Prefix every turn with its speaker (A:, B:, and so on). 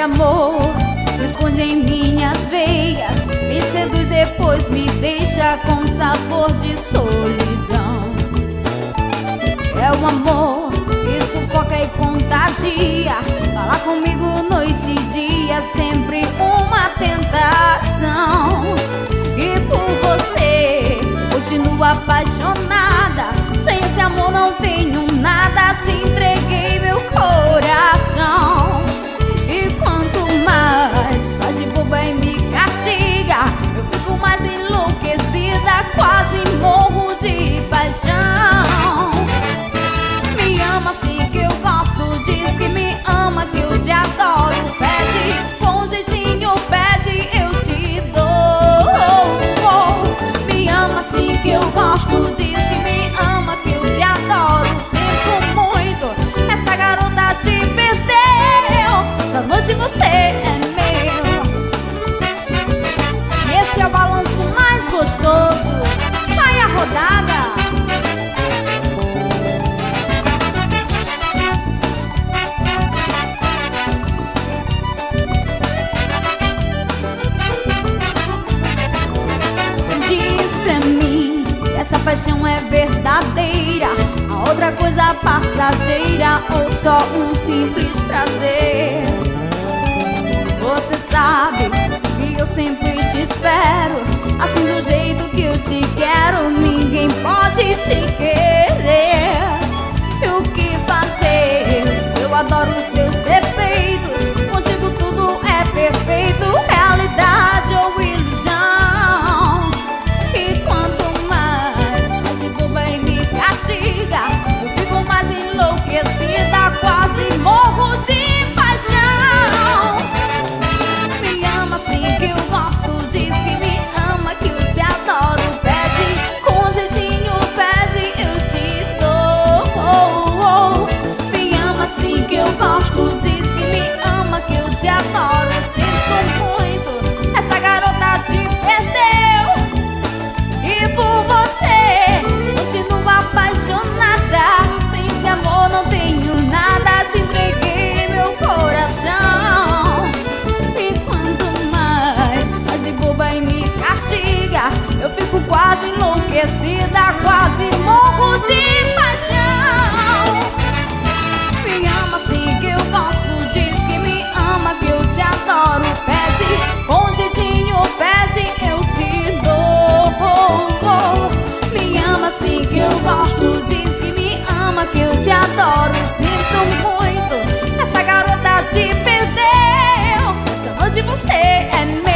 A: amor esconde em minhas veias, me seduz depois me deixa com sabor de solidão. É o amor que sufoca e contagia, fala comigo noite e dia, sempre uma tentação. E por você continuo apaixonada, sem esse amor não tenho nada, te entreguei meu coração. Gosto, diz que me ama, que eu te adoro. Sinto muito, essa garota te perdeu. Essa noite você é meu. Esse é o balanço mais gostoso. Essa paixão é verdadeira. A outra coisa passageira Ou só um simples prazer. Você sabe que eu sempre te espero Assim do jeito que eu te quase enlouquecida Quase morro de paixão. Me ama assim que eu gosto Diz que me ama, que eu te adoro. Pede com jeitinho, pede, eu te dou. Me ama assim que eu gosto Diz que me ama, que eu te adoro. Sinto muito, essa garota te perdeu. Essa noite você é meu